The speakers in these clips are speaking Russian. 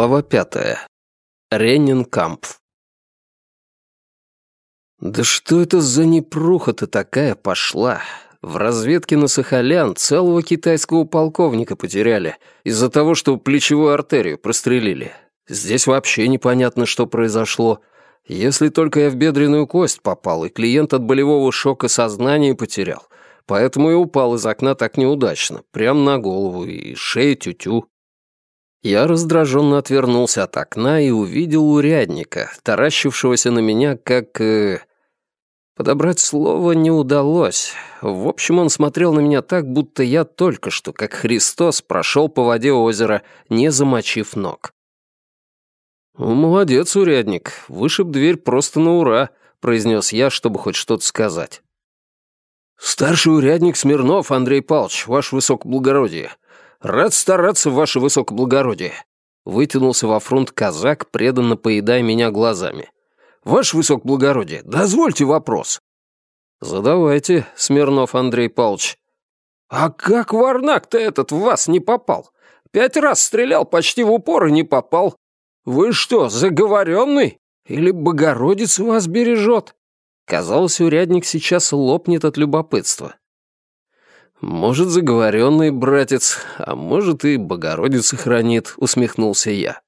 Глава пятая. Реннинкампф. Да что это за непруха-то такая пошла? В разведке на Сахалян целого китайского полковника потеряли из-за того, что плечевую артерию прострелили. Здесь вообще непонятно, что произошло. Если только я в бедренную кость попал, и клиент от болевого шока сознание потерял. Поэтому и упал из окна так неудачно, прямо на голову, и шея тю-тю. Я раздраженно отвернулся от окна и увидел урядника, таращившегося на меня, как... Э... Подобрать слово не удалось. В общем, он смотрел на меня так, будто я только что, как Христос, прошел по воде озера, не замочив ног. «Молодец, урядник, вышиб дверь просто на ура», — произнес я, чтобы хоть что-то сказать. «Старший урядник Смирнов Андрей Павлович, ваше высокоблагородие. «Рад стараться, ваше высокоблагородие!» Вытянулся во фронт казак, преданно поедая меня глазами. «Ваше высокоблагородие, дозвольте вопрос!» «Задавайте, Смирнов Андрей Павлович». «А как варнак-то этот в вас не попал? Пять раз стрелял почти в упор и не попал. Вы что, заговоренный? Или Богородица вас бережет?» Казалось, урядник сейчас лопнет от любопытства. «Может, заговоренный братец, а может, и Богородица хранит», — усмехнулся я.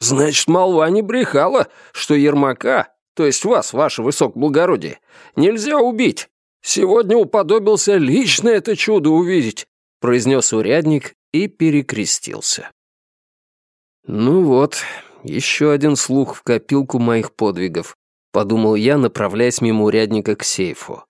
«Значит, молва не брехала, что Ермака, то есть вас, ваше высокоблагородие, нельзя убить. Сегодня уподобился лично это чудо увидеть», — произнес урядник и перекрестился. «Ну вот, еще один слух в копилку моих подвигов», — подумал я, направляясь мимо урядника к сейфу.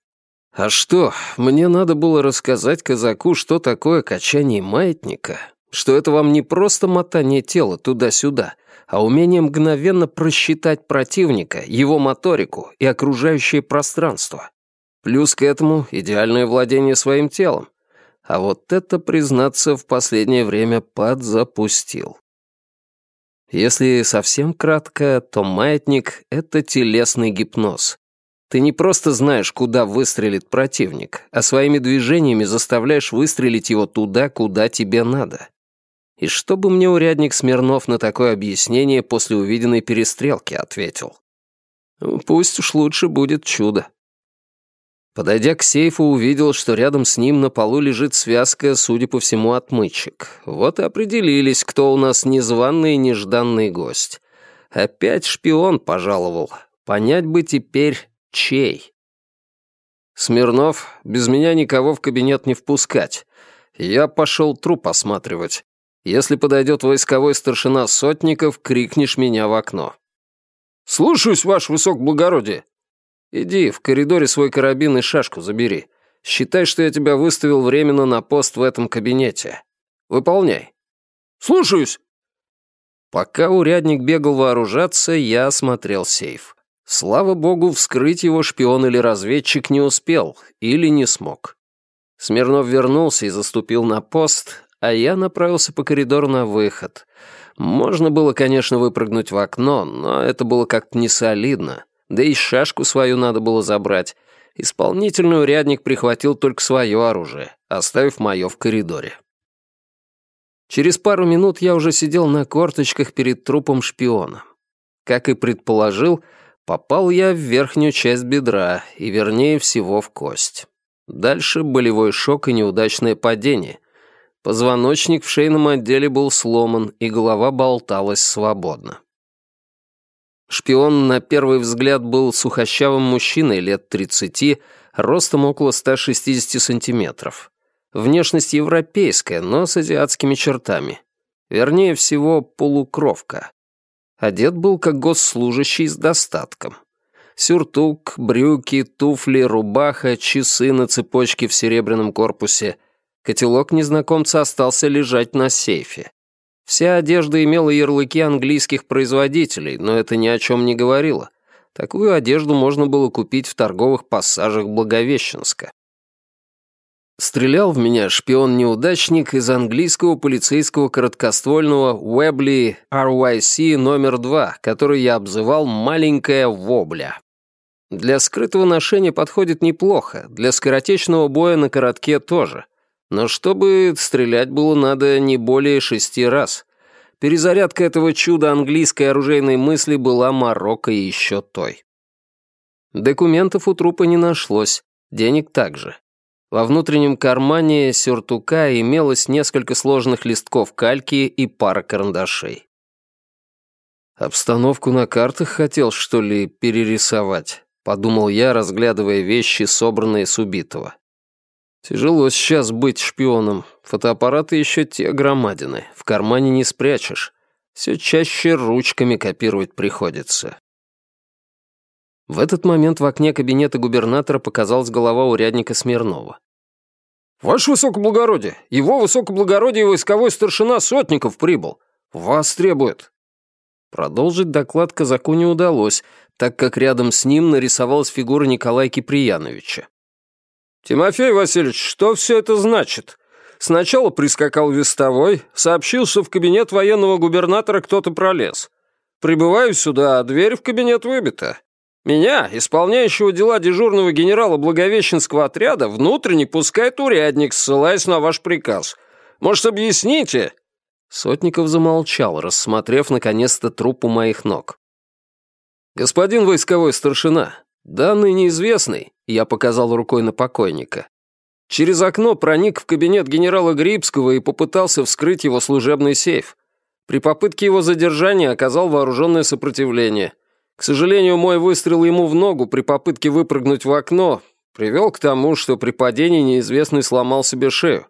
А что, мне надо было рассказать казаку, что такое качание маятника, что это вам не просто мотание тела туда-сюда, а умение мгновенно просчитать противника, его моторику и окружающее пространство. Плюс к этому идеальное владение своим телом. А вот это, признаться, в последнее время подзапустил. Если совсем кратко, то маятник — это телесный гипноз. Ты не просто знаешь, куда выстрелит противник, а своими движениями заставляешь выстрелить его туда, куда тебе надо. И что бы мне урядник Смирнов на такое объяснение после увиденной перестрелки ответил? Ну, пусть уж лучше будет чудо. Подойдя к сейфу, увидел, что рядом с ним на полу лежит связка, судя по всему, отмычек. Вот и определились, кто у нас незваный и нежданный гость. Опять шпион пожаловал. Понять бы теперь, Чей? Смирнов, без меня никого в кабинет не впускать. Я пошел труп осматривать. Если подойдет войсковой старшина Сотников, крикнешь меня в окно. «Слушаюсь, ваш высокоблагородие!» «Иди, в коридоре свой карабин и шашку забери. Считай, что я тебя выставил временно на пост в этом кабинете. Выполняй». «Слушаюсь!» Пока урядник бегал вооружаться, я осмотрел сейф. Слава богу, вскрыть его шпион или разведчик не успел или не смог. Смирнов вернулся и заступил на пост, а я направился по коридору на выход. Можно было, конечно, выпрыгнуть в окно, но это было как-то несолидно. Да и шашку свою надо было забрать. Исполнительный урядник прихватил только свое оружие, оставив мое в коридоре. Через пару минут я уже сидел на корточках перед трупом шпиона. Как и предположил, Попал я в верхнюю часть бедра, и вернее всего в кость. Дальше болевой шок и неудачное падение. Позвоночник в шейном отделе был сломан, и голова болталась свободно. Шпион на первый взгляд был сухощавым мужчиной лет 30, ростом около 160 сантиметров. Внешность европейская, но с азиатскими чертами. Вернее всего, полукровка. Одет был как госслужащий с достатком. Сюртук, брюки, туфли, рубаха, часы на цепочке в серебряном корпусе. Котелок незнакомца остался лежать на сейфе. Вся одежда имела ярлыки английских производителей, но это ни о чем не говорило. Такую одежду можно было купить в торговых пассажах Благовещенска. Стрелял в меня шпион-неудачник из английского полицейского короткоствольного Уэбли RYC номер 2, который я обзывал «маленькая вобля». Для скрытого ношения подходит неплохо, для скоротечного боя на коротке тоже. Но чтобы стрелять было надо не более шести раз. Перезарядка этого чуда английской оружейной мысли была Марокко еще той. Документов у трупа не нашлось, денег также. Во внутреннем кармане сюртука имелось несколько сложных листков кальки и пара карандашей. «Обстановку на картах хотел, что ли, перерисовать?» — подумал я, разглядывая вещи, собранные с убитого. «Тяжело сейчас быть шпионом. Фотоаппараты еще те громадины. В кармане не спрячешь. Все чаще ручками копировать приходится». В этот момент в окне кабинета губернатора показалась голова урядника Смирнова. «Ваше высокоблагородие, его высокоблагородие войсковой старшина Сотников прибыл. Вас требует». Продолжить доклад казаку не удалось, так как рядом с ним нарисовалась фигура Николая Киприяновича. «Тимофей Васильевич, что все это значит? Сначала прискакал вестовой, сообщил, что в кабинет военного губернатора кто-то пролез. Прибываю сюда, а дверь в кабинет выбита. Меня, исполняющего дела дежурного генерала Благовещенского отряда, внутренне пускает урядник, ссылаясь на ваш приказ. Может, объясните?» Сотников замолчал, рассмотрев наконец-то труп у моих ног. «Господин войсковой старшина, данный неизвестный», — я показал рукой на покойника, через окно проник в кабинет генерала Грибского и попытался вскрыть его служебный сейф. При попытке его задержания оказал вооруженное сопротивление. К сожалению, мой выстрел ему в ногу при попытке выпрыгнуть в окно привел к тому, что при падении неизвестный сломал себе шею.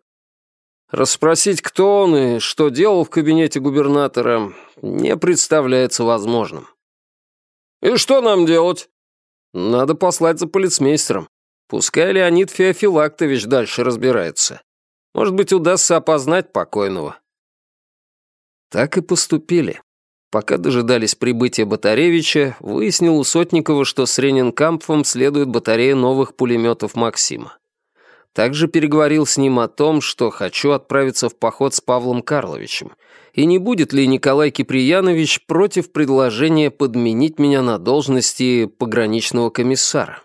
Расспросить, кто он и что делал в кабинете губернатора, не представляется возможным. «И что нам делать?» «Надо послать за полицмейстером. Пускай Леонид Феофилактович дальше разбирается. Может быть, удастся опознать покойного». Так и поступили. Пока дожидались прибытия Батаревича, выяснил у Сотникова, что с Ренинкампфом следует батарея новых пулеметов «Максима». Также переговорил с ним о том, что хочу отправиться в поход с Павлом Карловичем, и не будет ли Николай Киприянович против предложения подменить меня на должности пограничного комиссара.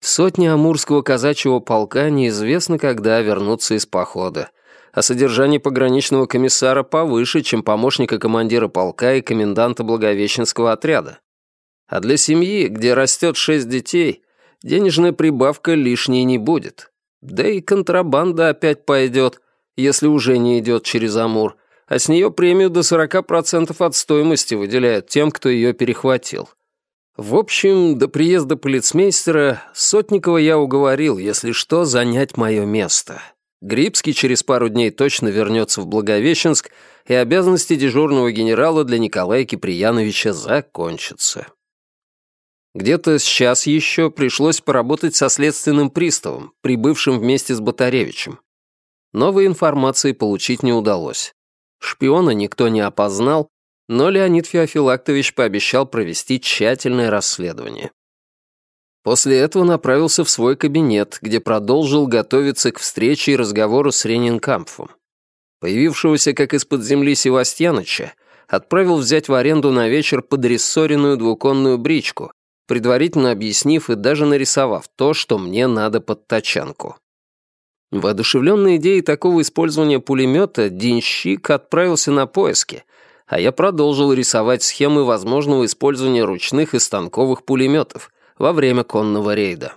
Сотни Амурского казачьего полка неизвестно когда вернутся из похода, а содержание пограничного комиссара повыше, чем помощника командира полка и коменданта Благовещенского отряда. А для семьи, где растет шесть детей, денежная прибавка лишней не будет. Да и контрабанда опять пойдет, если уже не идет через Амур, а с нее премию до 40% от стоимости выделяют тем, кто ее перехватил. В общем, до приезда полицмейстера Сотникова я уговорил, если что, занять мое место. Грибский через пару дней точно вернется в Благовещенск, и обязанности дежурного генерала для Николая Киприяновича закончатся. Где-то сейчас еще пришлось поработать со следственным приставом, прибывшим вместе с Батаревичем. Новой информации получить не удалось. Шпиона никто не опознал, но Леонид Феофилактович пообещал провести тщательное расследование. После этого направился в свой кабинет, где продолжил готовиться к встрече и разговору с Ренинкампфом. Появившегося как из-под земли Севастьяныча отправил взять в аренду на вечер подрессоренную двуконную бричку, предварительно объяснив и даже нарисовав то, что мне надо под тачанку. Воодушевленной идеей такого использования пулемета, денщик отправился на поиски, а я продолжил рисовать схемы возможного использования ручных и станковых пулеметов во время конного рейда.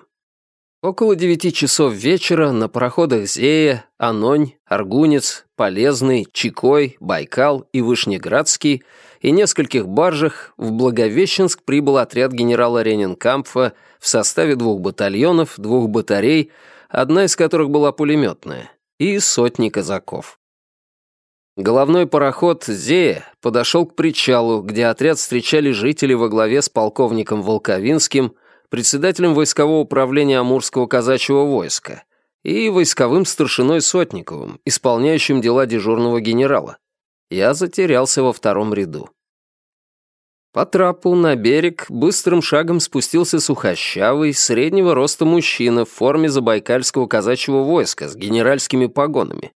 Около девяти часов вечера на пароходах Зея, Анонь, Аргунец, Полезный, Чикой, Байкал и Вышнеградский и нескольких баржах в Благовещенск прибыл отряд генерала Ренинкампфа в составе двух батальонов, двух батарей, одна из которых была пулеметная, и сотни казаков. Головной пароход «Зея» подошел к причалу, где отряд встречали жители во главе с полковником Волковинским, председателем войскового управления Амурского казачьего войска и войсковым старшиной Сотниковым, исполняющим дела дежурного генерала. Я затерялся во втором ряду. По трапу на берег быстрым шагом спустился сухощавый, среднего роста мужчина в форме забайкальского казачьего войска с генеральскими погонами,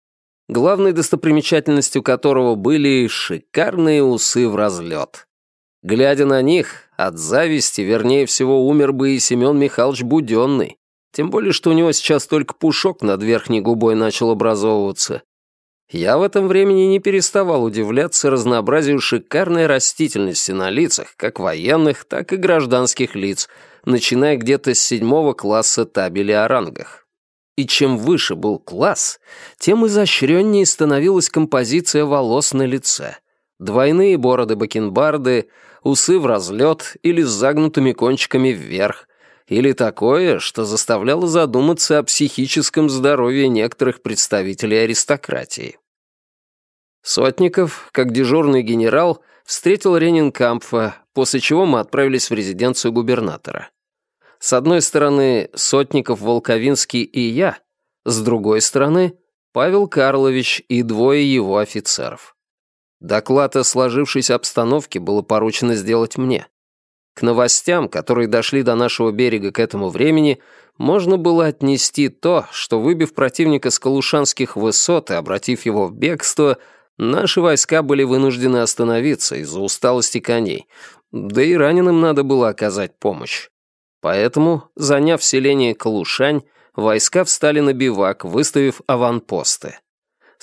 главной достопримечательностью которого были шикарные усы в разлет. Глядя на них, от зависти, вернее всего, умер бы и Семен Михайлович Буденный. Тем более, что у него сейчас только пушок над верхней губой начал образовываться. Я в этом времени не переставал удивляться разнообразию шикарной растительности на лицах, как военных, так и гражданских лиц, начиная где-то с седьмого класса табели о рангах. И чем выше был класс, тем изощреннее становилась композиция волос на лице. Двойные бороды-бакенбарды, усы в разлет или с загнутыми кончиками вверх, или такое, что заставляло задуматься о психическом здоровье некоторых представителей аристократии. Сотников, как дежурный генерал, встретил Ренинкампфа, после чего мы отправились в резиденцию губернатора. С одной стороны, Сотников, Волковинский и я, с другой стороны, Павел Карлович и двое его офицеров. Доклад о сложившейся обстановке было поручено сделать мне. К новостям, которые дошли до нашего берега к этому времени, можно было отнести то, что, выбив противника с Калушанских высот и обратив его в бегство, Наши войска были вынуждены остановиться из-за усталости коней, да и раненым надо было оказать помощь. Поэтому, заняв селение Калушань, войска встали на бивак, выставив аванпосты.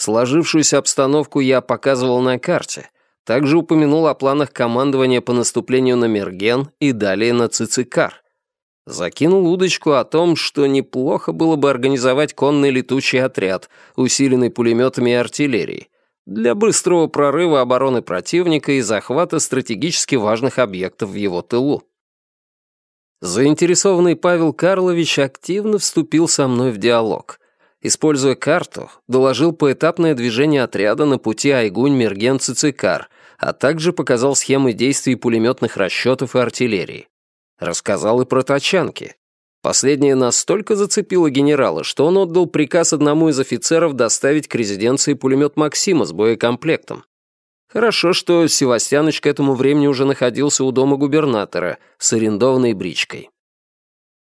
Сложившуюся обстановку я показывал на карте, также упомянул о планах командования по наступлению на Мерген и далее на Цицикар. Закинул удочку о том, что неплохо было бы организовать конный летучий отряд, усиленный пулеметами и артиллерией, для быстрого прорыва обороны противника и захвата стратегически важных объектов в его тылу. Заинтересованный Павел Карлович активно вступил со мной в диалог. Используя карту, доложил поэтапное движение отряда на пути Айгунь-Мерген-Цицикар, а также показал схемы действий пулеметных расчетов и артиллерии. Рассказал и про тачанки, Последнее настолько зацепило генерала, что он отдал приказ одному из офицеров доставить к резиденции пулемет Максима с боекомплектом. Хорошо, что Севастьяныч к этому времени уже находился у дома губернатора с арендованной бричкой.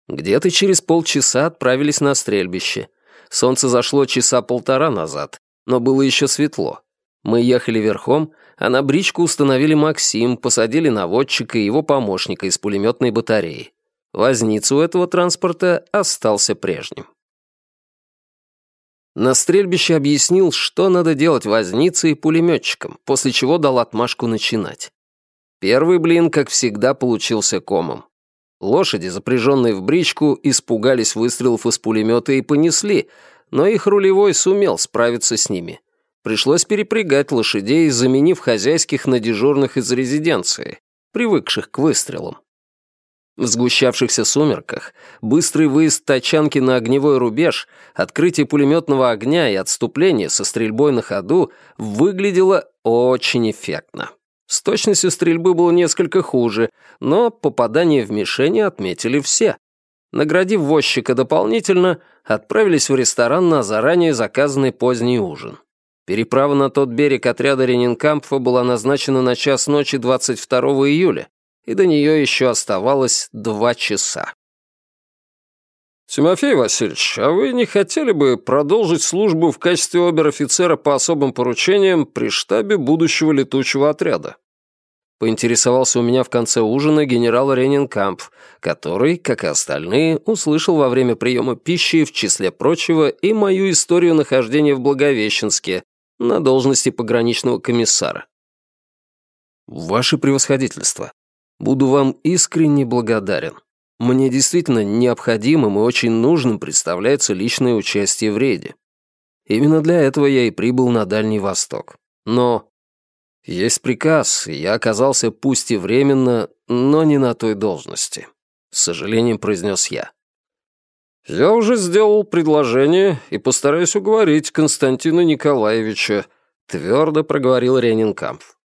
Где-то через полчаса отправились на стрельбище. Солнце зашло часа полтора назад, но было еще светло. Мы ехали верхом, а на бричку установили Максим, посадили наводчика и его помощника из пулеметной батареи. Возница у этого транспорта остался прежним. На стрельбище объяснил, что надо делать вознице и пулеметчикам, после чего дал отмашку начинать. Первый блин, как всегда, получился комом. Лошади, запряженные в бричку, испугались выстрелов из пулемета и понесли, но их рулевой сумел справиться с ними. Пришлось перепрягать лошадей, заменив хозяйских на дежурных из резиденции, привыкших к выстрелам. В сгущавшихся сумерках быстрый выезд тачанки на огневой рубеж, открытие пулеметного огня и отступление со стрельбой на ходу выглядело очень эффектно. С точностью стрельбы было несколько хуже, но попадание в мишени отметили все. Наградив возчика дополнительно, отправились в ресторан на заранее заказанный поздний ужин. Переправа на тот берег отряда Ренинкампфа была назначена на час ночи 22 июля, и до нее еще оставалось два часа. «Тимофей Васильевич, а вы не хотели бы продолжить службу в качестве обер-офицера по особым поручениям при штабе будущего летучего отряда?» Поинтересовался у меня в конце ужина генерал Ренинкамп, который, как и остальные, услышал во время приема пищи, в числе прочего, и мою историю нахождения в Благовещенске на должности пограничного комиссара. «Ваше превосходительство, Буду вам искренне благодарен. Мне действительно необходимым и очень нужным представляется личное участие в рейде. Именно для этого я и прибыл на Дальний Восток. Но есть приказ, я оказался пусть и временно, но не на той должности. С сожалением произнес я. «Я уже сделал предложение и постараюсь уговорить Константина Николаевича», твердо проговорил Ренинкампф.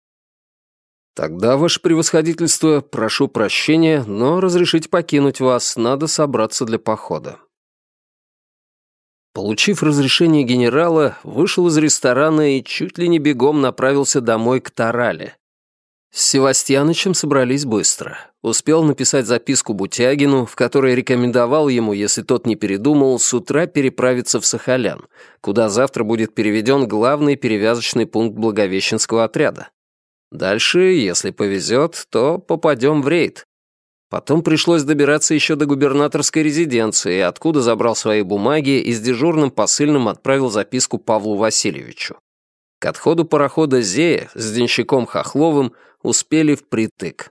«Тогда, ваше превосходительство, прошу прощения, но разрешите покинуть вас, надо собраться для похода». Получив разрешение генерала, вышел из ресторана и чуть ли не бегом направился домой к Тарале. С Севастьянычем собрались быстро. Успел написать записку Бутягину, в которой рекомендовал ему, если тот не передумал, с утра переправиться в Сахалян, куда завтра будет переведен главный перевязочный пункт Благовещенского отряда. Дальше, если повезет, то попадем в рейд. Потом пришлось добираться еще до губернаторской резиденции, откуда забрал свои бумаги и с дежурным посыльным отправил записку Павлу Васильевичу. К отходу парохода «Зея» с денщиком Хохловым успели впритык.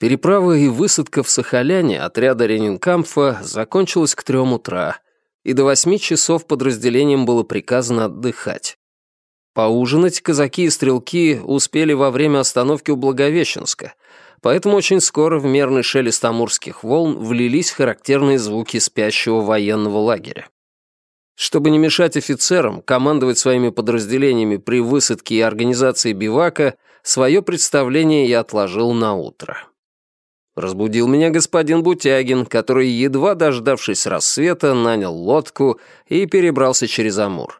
Переправа и высадка в Сахаляне отряда Ренинкамфа закончилась к трем утра, и до восьми часов подразделениям было приказано отдыхать. Поужинать казаки и стрелки успели во время остановки у Благовещенска, поэтому очень скоро в мерный шелест амурских волн влились характерные звуки спящего военного лагеря. Чтобы не мешать офицерам командовать своими подразделениями при высадке и организации бивака, свое представление я отложил на утро. Разбудил меня господин Бутягин, который, едва дождавшись рассвета, нанял лодку и перебрался через Амур.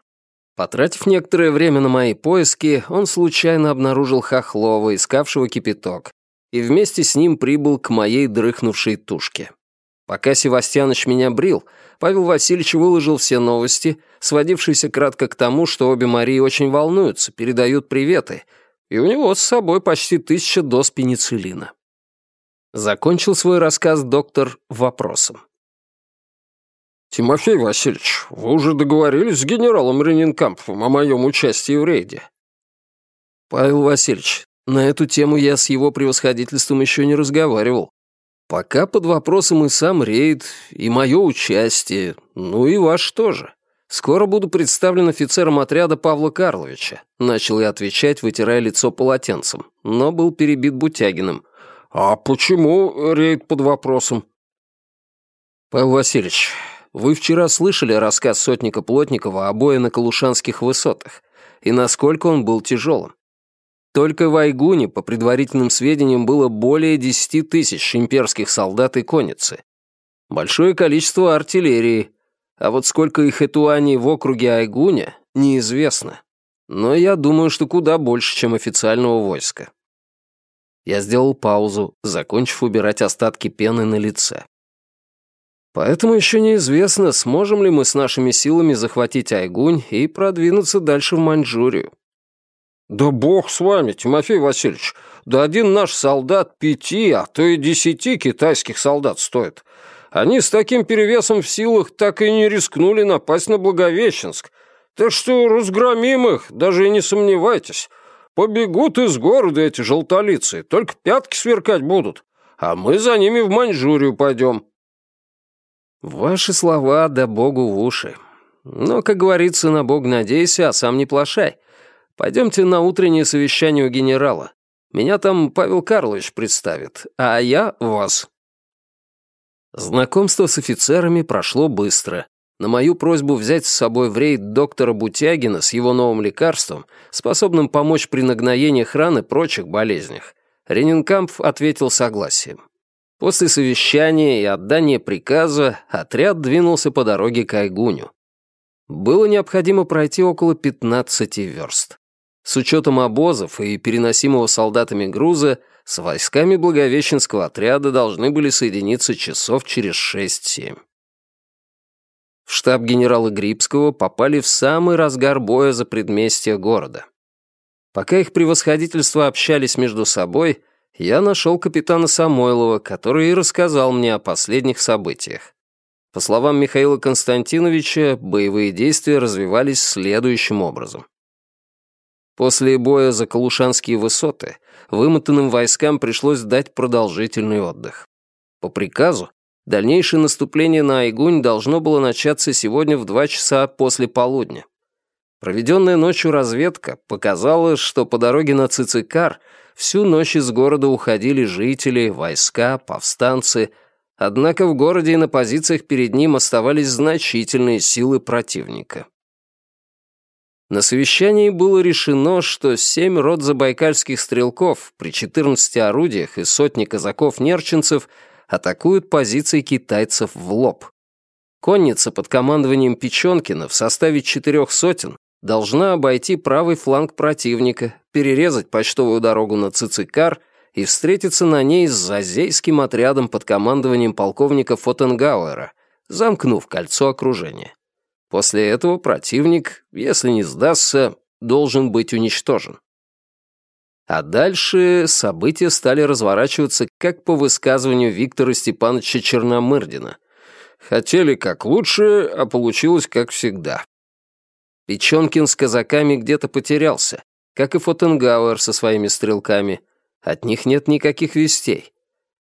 Потратив некоторое время на мои поиски, он случайно обнаружил Хохлова, искавшего кипяток, и вместе с ним прибыл к моей дрыхнувшей тушке. Пока Севастьяныч меня брил, Павел Васильевич выложил все новости, сводившиеся кратко к тому, что обе Марии очень волнуются, передают приветы, и у него с собой почти тысяча доз пенициллина. Закончил свой рассказ доктор вопросом. «Тимофей Васильевич, вы уже договорились с генералом Ренинкампфом о моем участии в рейде?» «Павел Васильевич, на эту тему я с его превосходительством еще не разговаривал. Пока под вопросом и сам рейд, и мое участие, ну и ваш тоже. Скоро буду представлен офицером отряда Павла Карловича. Начал я отвечать, вытирая лицо полотенцем, но был перебит Бутягиным. А почему рейд под вопросом? Павел Васильевич, вы вчера слышали рассказ сотника Плотникова о бое на Калушанских высотах, и насколько он был тяжелым. Только в Айгуне, по предварительным сведениям, было более 10 тысяч имперских солдат и конницы. Большое количество артиллерии, а вот сколько их этуаний в округе Айгуня, неизвестно. Но я думаю, что куда больше, чем официального войска. Я сделал паузу, закончив убирать остатки пены на лице. Поэтому еще неизвестно, сможем ли мы с нашими силами захватить Айгунь и продвинуться дальше в Маньчжурию. «Да бог с вами, Тимофей Васильевич. Да один наш солдат пяти, а то и десяти китайских солдат стоит. Они с таким перевесом в силах так и не рискнули напасть на Благовещенск. Так что разгромим их, даже и не сомневайтесь. Побегут из города эти желтолицы, только пятки сверкать будут. А мы за ними в Маньчжурию пойдем». «Ваши слова да богу в уши. Но, как говорится, на бог надейся, а сам не плашай». Пойдемте на утреннее совещание у генерала. Меня там Павел Карлович представит, а я вас». Знакомство с офицерами прошло быстро. На мою просьбу взять с собой в рейд доктора Бутягина с его новым лекарством, способным помочь при нагноениях ран и прочих болезнях, Ренинкамп ответил согласием. После совещания и отдания приказа отряд двинулся по дороге к Айгуню. Было необходимо пройти около 15 верст. С учетом обозов и переносимого солдатами груза, с войсками Благовещенского отряда должны были соединиться часов через 6-7. В штаб генерала Грибского попали в самый разгар боя за предместье города. Пока их превосходительство общались между собой, я нашел капитана Самойлова, который и рассказал мне о последних событиях. По словам Михаила Константиновича, боевые действия развивались следующим образом. После боя за Калушанские высоты вымотанным войскам пришлось дать продолжительный отдых. По приказу, дальнейшее наступление на Айгунь должно было начаться сегодня в два часа после полудня. Проведенная ночью разведка показала, что по дороге на Цицикар всю ночь из города уходили жители, войска, повстанцы, однако в городе и на позициях перед ним оставались значительные силы противника. На совещании было решено, что семь рот забайкальских стрелков при 14 орудиях и сотни казаков-нерчинцев атакуют позиции китайцев в лоб. Конница под командованием Печенкина в составе четырех сотен должна обойти правый фланг противника, перерезать почтовую дорогу на Цицикар и встретиться на ней с зазейским отрядом под командованием полковника Фотенгауэра, замкнув кольцо окружения. После этого противник, если не сдастся, должен быть уничтожен. А дальше события стали разворачиваться как по высказыванию Виктора Степановича Черномырдина. Хотели как лучше, а получилось как всегда. Печенкин с казаками где-то потерялся, как и Фотенгауэр со своими стрелками. От них нет никаких вестей.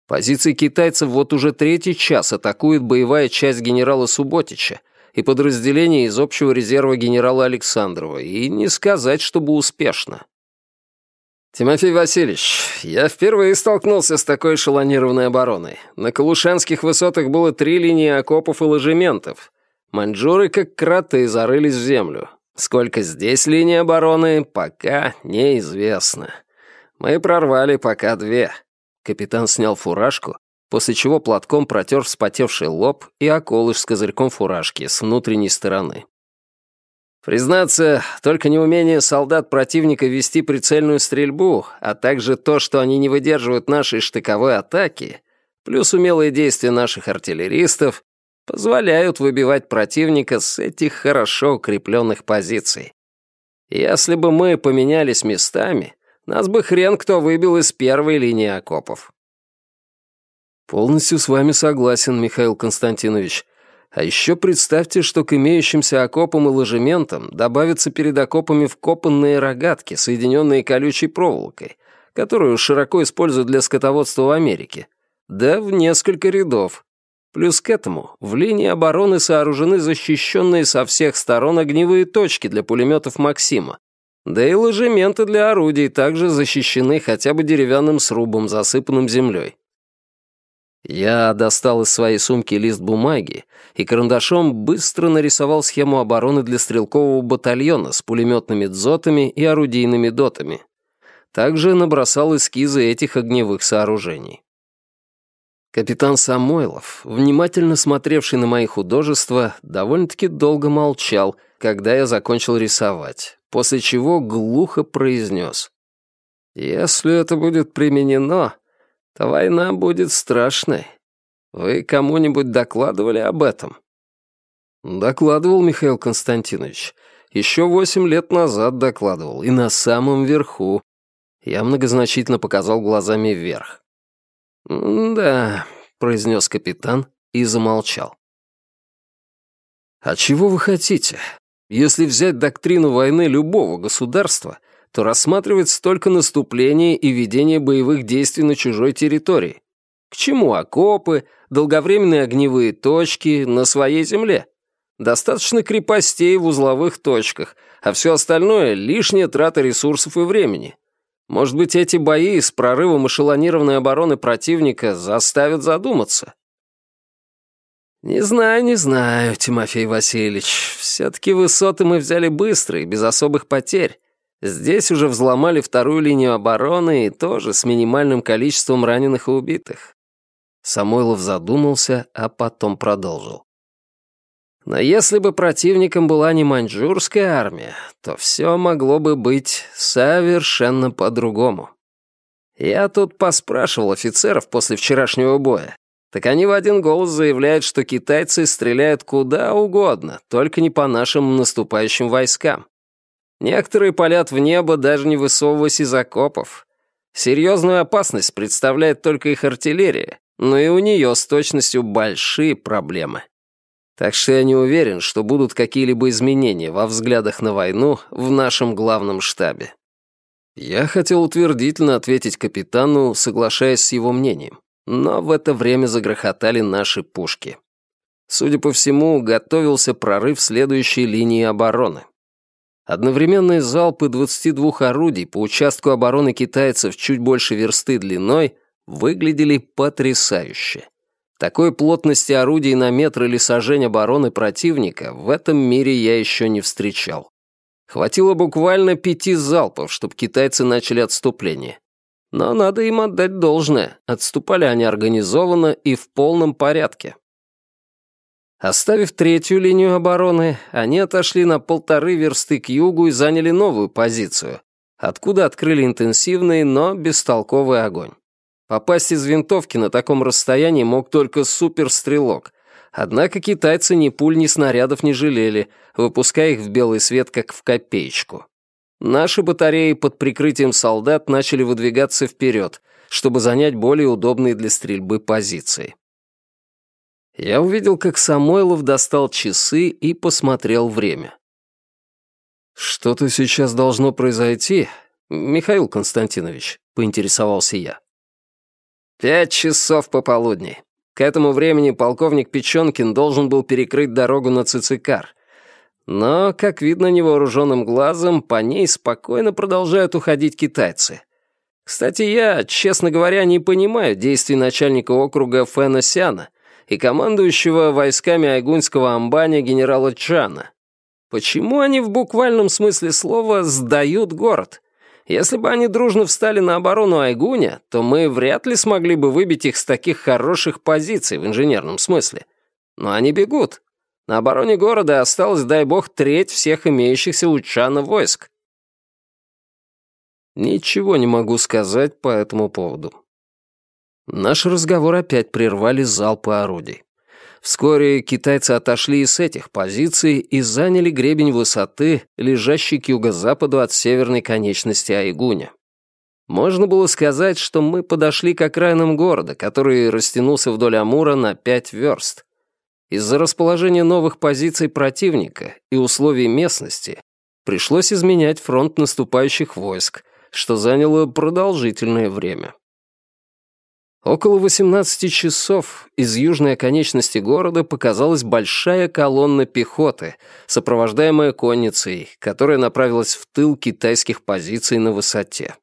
Позиции китайцев вот уже третий час атакует боевая часть генерала Субботича и подразделение из общего резерва генерала Александрова, и не сказать, чтобы успешно. «Тимофей Васильевич, я впервые столкнулся с такой эшелонированной обороной. На Калушанских высотах было три линии окопов и ложементов. Маньчжуры, как кроты, зарылись в землю. Сколько здесь линий обороны, пока неизвестно. Мы прорвали пока две. Капитан снял фуражку, после чего платком протер вспотевший лоб и околыш с козырьком фуражки с внутренней стороны. Признаться, только неумение солдат противника вести прицельную стрельбу, а также то, что они не выдерживают нашей штыковой атаки, плюс умелые действия наших артиллеристов, позволяют выбивать противника с этих хорошо укрепленных позиций. Если бы мы поменялись местами, нас бы хрен кто выбил из первой линии окопов. Полностью с вами согласен, Михаил Константинович. А еще представьте, что к имеющимся окопам и ложементам добавятся перед окопами вкопанные рогатки, соединенные колючей проволокой, которую широко используют для скотоводства в Америке. Да в несколько рядов. Плюс к этому в линии обороны сооружены защищенные со всех сторон огневые точки для пулеметов «Максима», да и ложементы для орудий также защищены хотя бы деревянным срубом, засыпанным землей. Я достал из своей сумки лист бумаги и карандашом быстро нарисовал схему обороны для стрелкового батальона с пулеметными дзотами и орудийными дотами. Также набросал эскизы этих огневых сооружений. Капитан Самойлов, внимательно смотревший на мои художества, довольно-таки долго молчал, когда я закончил рисовать после чего глухо произнес. «Если это будет применено, то война будет страшной. Вы кому-нибудь докладывали об этом?» «Докладывал, Михаил Константинович. Еще восемь лет назад докладывал, и на самом верху». Я многозначительно показал глазами вверх. «Да», — произнес капитан и замолчал. «А чего вы хотите? Если взять доктрину войны любого государства, то рассматривается только наступление и ведение боевых действий на чужой территории. К чему окопы, долговременные огневые точки на своей земле? Достаточно крепостей в узловых точках, а все остальное — лишняя трата ресурсов и времени. Может быть, эти бои с прорывом эшелонированной обороны противника заставят задуматься. «Не знаю, не знаю, Тимофей Васильевич. Все-таки высоты мы взяли быстро и без особых потерь. Здесь уже взломали вторую линию обороны и тоже с минимальным количеством раненых и убитых». Самойлов задумался, а потом продолжил. Но если бы противником была не маньчжурская армия, то все могло бы быть совершенно по-другому. Я тут поспрашивал офицеров после вчерашнего боя так они в один голос заявляют, что китайцы стреляют куда угодно, только не по нашим наступающим войскам. Некоторые палят в небо, даже не высовываясь из окопов. Серьезную опасность представляет только их артиллерия, но и у нее с точностью большие проблемы. Так что я не уверен, что будут какие-либо изменения во взглядах на войну в нашем главном штабе. Я хотел утвердительно ответить капитану, соглашаясь с его мнением но в это время загрохотали наши пушки. Судя по всему, готовился прорыв следующей линии обороны. Одновременные залпы 22 орудий по участку обороны китайцев чуть больше версты длиной выглядели потрясающе. Такой плотности орудий на метр или сажень обороны противника в этом мире я еще не встречал. Хватило буквально пяти залпов, чтобы китайцы начали отступление. Но надо им отдать должное, отступали они организованно и в полном порядке. Оставив третью линию обороны, они отошли на полторы версты к югу и заняли новую позицию, откуда открыли интенсивный, но бестолковый огонь. Попасть из винтовки на таком расстоянии мог только суперстрелок, однако китайцы ни пуль, ни снарядов не жалели, выпуская их в белый свет, как в копеечку. Наши батареи под прикрытием солдат начали выдвигаться вперед, чтобы занять более удобные для стрельбы позиции. Я увидел, как Самойлов достал часы и посмотрел время. «Что-то сейчас должно произойти, Михаил Константинович», — поинтересовался я. «Пять часов пополудни. К этому времени полковник Печенкин должен был перекрыть дорогу на Цицикар. Но, как видно невооруженным глазом, по ней спокойно продолжают уходить китайцы. Кстати, я, честно говоря, не понимаю действий начальника округа Фэна Сяна и командующего войсками Айгуньского амбаня генерала Чана. Почему они в буквальном смысле слова «сдают город»? Если бы они дружно встали на оборону Айгуня, то мы вряд ли смогли бы выбить их с таких хороших позиций в инженерном смысле. Но они бегут. На обороне города осталось, дай бог, треть всех имеющихся у Чана войск. Ничего не могу сказать по этому поводу. Наш разговор опять прервали залпы орудий. Вскоре китайцы отошли и с этих позиций и заняли гребень высоты, лежащий к юго-западу от северной конечности Айгуня. Можно было сказать, что мы подошли к окраинам города, который растянулся вдоль Амура на пять верст. Из-за расположения новых позиций противника и условий местности пришлось изменять фронт наступающих войск, что заняло продолжительное время. Около 18 часов из южной оконечности города показалась большая колонна пехоты, сопровождаемая конницей, которая направилась в тыл китайских позиций на высоте.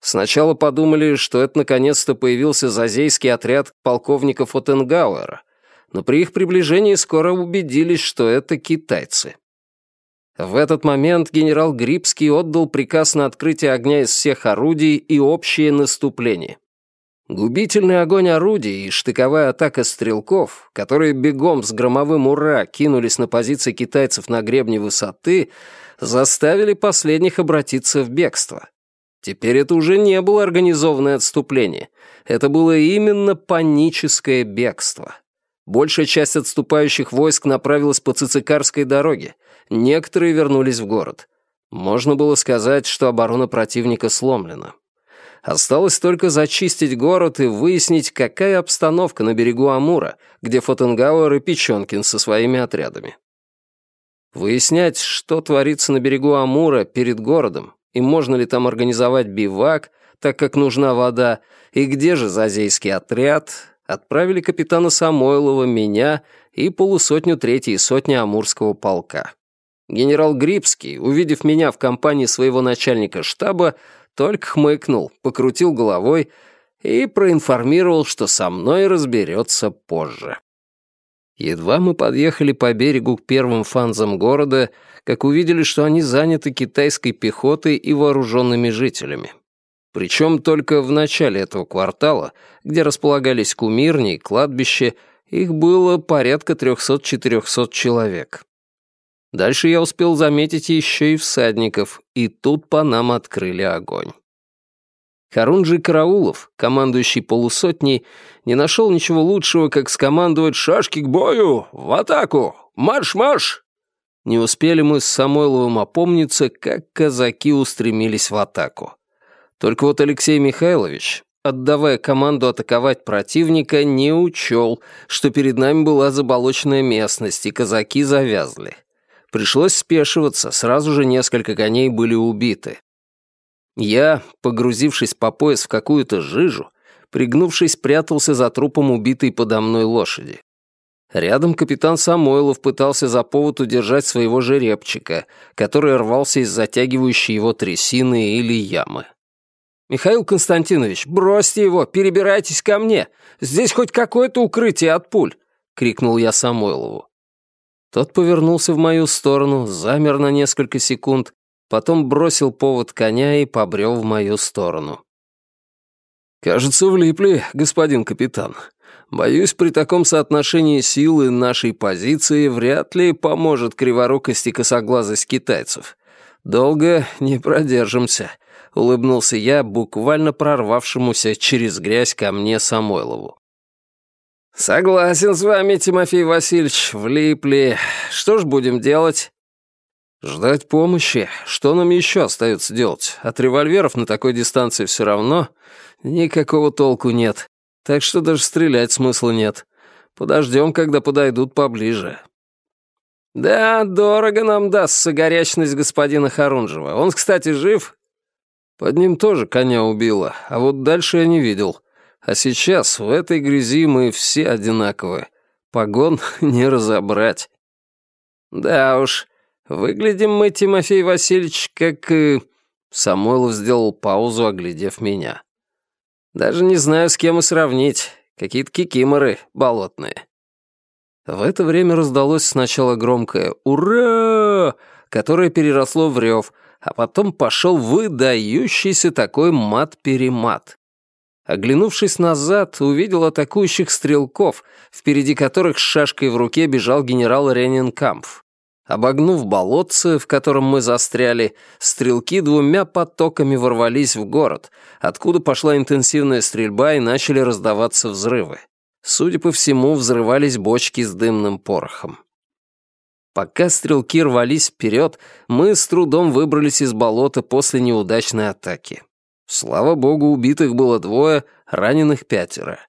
Сначала подумали, что это наконец-то появился зазейский отряд полковников Оттенгауэра, но при их приближении скоро убедились, что это китайцы. В этот момент генерал Грибский отдал приказ на открытие огня из всех орудий и общее наступление. Губительный огонь орудий и штыковая атака стрелков, которые бегом с громовым «Ура» кинулись на позиции китайцев на гребне высоты, заставили последних обратиться в бегство. Теперь это уже не было организованное отступление. Это было именно паническое бегство. Большая часть отступающих войск направилась по Цицикарской дороге. Некоторые вернулись в город. Можно было сказать, что оборона противника сломлена. Осталось только зачистить город и выяснить, какая обстановка на берегу Амура, где Фотенгауэр и Печенкин со своими отрядами. Выяснять, что творится на берегу Амура перед городом, и можно ли там организовать бивак, так как нужна вода, и где же Зазейский отряд, отправили капитана Самойлова, меня и полусотню третьей сотни Амурского полка. Генерал Грибский, увидев меня в компании своего начальника штаба, только хмыкнул, покрутил головой и проинформировал, что со мной разберется позже. Едва мы подъехали по берегу к первым фанзам города, как увидели, что они заняты китайской пехотой и вооруженными жителями. Причем только в начале этого квартала, где располагались кумирни и кладбище, их было порядка 300-400 человек. Дальше я успел заметить еще и всадников, и тут по нам открыли огонь. Харунджи Караулов, командующий полусотней, не нашел ничего лучшего, как скомандовать «Шашки к бою! В атаку! Марш-марш!» Не успели мы с Самойловым опомниться, как казаки устремились в атаку. Только вот Алексей Михайлович, отдавая команду атаковать противника, не учел, что перед нами была заболоченная местность, и казаки завязли. Пришлось спешиваться, сразу же несколько коней были убиты. Я, погрузившись по пояс в какую-то жижу, пригнувшись, прятался за трупом убитой подо мной лошади. Рядом капитан Самойлов пытался за повод удержать своего жеребчика, который рвался из затягивающей его трясины или ямы. «Михаил Константинович, бросьте его, перебирайтесь ко мне. Здесь хоть какое-то укрытие от пуль!» — крикнул я Самойлову. Тот повернулся в мою сторону, замер на несколько секунд, потом бросил повод коня и побрел в мою сторону. «Кажется, влипли, господин капитан. Боюсь, при таком соотношении силы нашей позиции вряд ли поможет криворукость и косоглазость китайцев. Долго не продержимся», — улыбнулся я, буквально прорвавшемуся через грязь ко мне Самойлову. «Согласен с вами, Тимофей Васильевич, влипли. Что ж будем делать?» «Ждать помощи. Что нам еще остается делать? От револьверов на такой дистанции все равно никакого толку нет. Так что даже стрелять смысла нет. Подождем, когда подойдут поближе». «Да, дорого нам дастся горячность господина Харунжева. Он, кстати, жив?» «Под ним тоже коня убило, а вот дальше я не видел. А сейчас в этой грязи мы все одинаковые. Погон не разобрать». «Да уж, выглядим мы, Тимофей Васильевич, как...» Самойлов сделал паузу, оглядев меня. «Даже не знаю, с кем и сравнить. Какие-то кикиморы болотные». В это время раздалось сначала громкое «Ура!», которое переросло в рев, а потом пошел выдающийся такой мат-перемат. Оглянувшись назад, увидел атакующих стрелков, впереди которых с шашкой в руке бежал генерал Ренинкампф. Обогнув болотце, в котором мы застряли, стрелки двумя потоками ворвались в город, откуда пошла интенсивная стрельба и начали раздаваться взрывы. Судя по всему, взрывались бочки с дымным порохом. Пока стрелки рвались вперед, мы с трудом выбрались из болота после неудачной атаки. Слава богу, убитых было двое, раненых пятеро.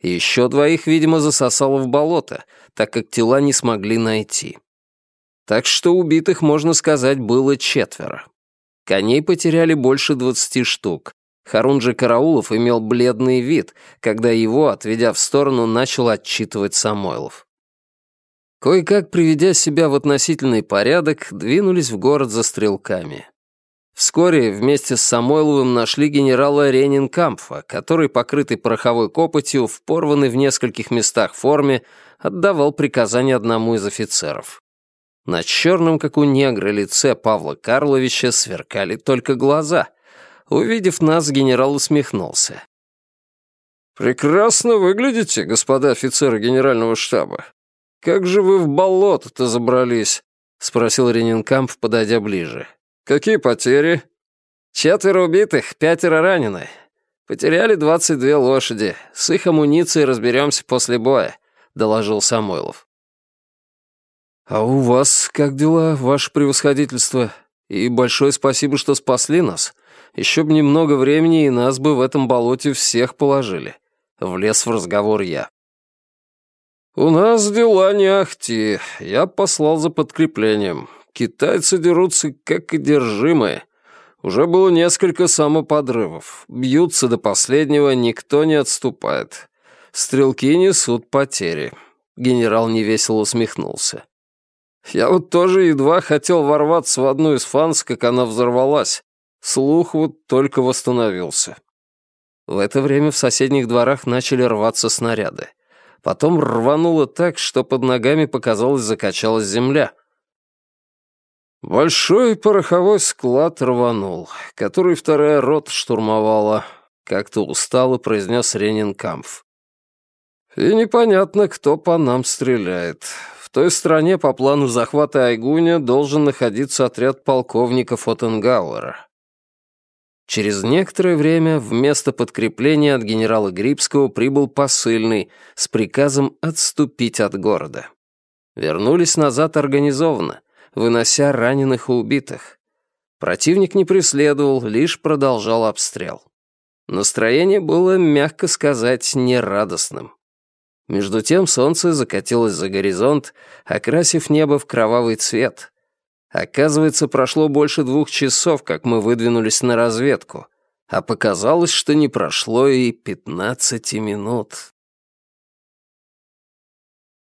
Еще двоих, видимо, засосало в болото, так как тела не смогли найти. Так что убитых, можно сказать, было четверо. Коней потеряли больше двадцати штук, Харунжи Караулов имел бледный вид, когда его, отведя в сторону, начал отчитывать Самойлов. Кое-как, приведя себя в относительный порядок, двинулись в город за стрелками. Вскоре вместе с Самойловым нашли генерала Ренинкампфа, который, покрытый пороховой копотью, в порванной в нескольких местах форме, отдавал приказания одному из офицеров. На черном, как у негра, лице Павла Карловича сверкали только глаза — Увидев нас, генерал усмехнулся. «Прекрасно выглядите, господа офицеры генерального штаба. Как же вы в болото-то забрались?» — спросил Ренинкамп, подойдя ближе. «Какие потери?» «Четверо убитых, пятеро ранены. Потеряли двадцать две лошади. С их амуницией разберемся после боя», — доложил Самойлов. «А у вас как дела, ваше превосходительство? И большое спасибо, что спасли нас. Еще бы немного времени, и нас бы в этом болоте всех положили. Влез в разговор я. «У нас дела не ахти. Я послал за подкреплением. Китайцы дерутся как одержимые. Уже было несколько самоподрывов. Бьются до последнего, никто не отступает. Стрелки несут потери». Генерал невесело усмехнулся. «Я вот тоже едва хотел ворваться в одну из фанс, как она взорвалась. Слух вот только восстановился. В это время в соседних дворах начали рваться снаряды. Потом рвануло так, что под ногами, показалось, закачалась земля. Большой пороховой склад рванул, который вторая рота штурмовала, как-то устало произнес Ренинкамф. И непонятно, кто по нам стреляет. В той стране по плану захвата Айгуня должен находиться отряд полковника Фотенгауэра. Через некоторое время вместо подкрепления от генерала Грибского прибыл посыльный с приказом отступить от города. Вернулись назад организованно, вынося раненых и убитых. Противник не преследовал, лишь продолжал обстрел. Настроение было, мягко сказать, нерадостным. Между тем солнце закатилось за горизонт, окрасив небо в кровавый цвет, Оказывается, прошло больше двух часов, как мы выдвинулись на разведку, а показалось, что не прошло и пятнадцати минут.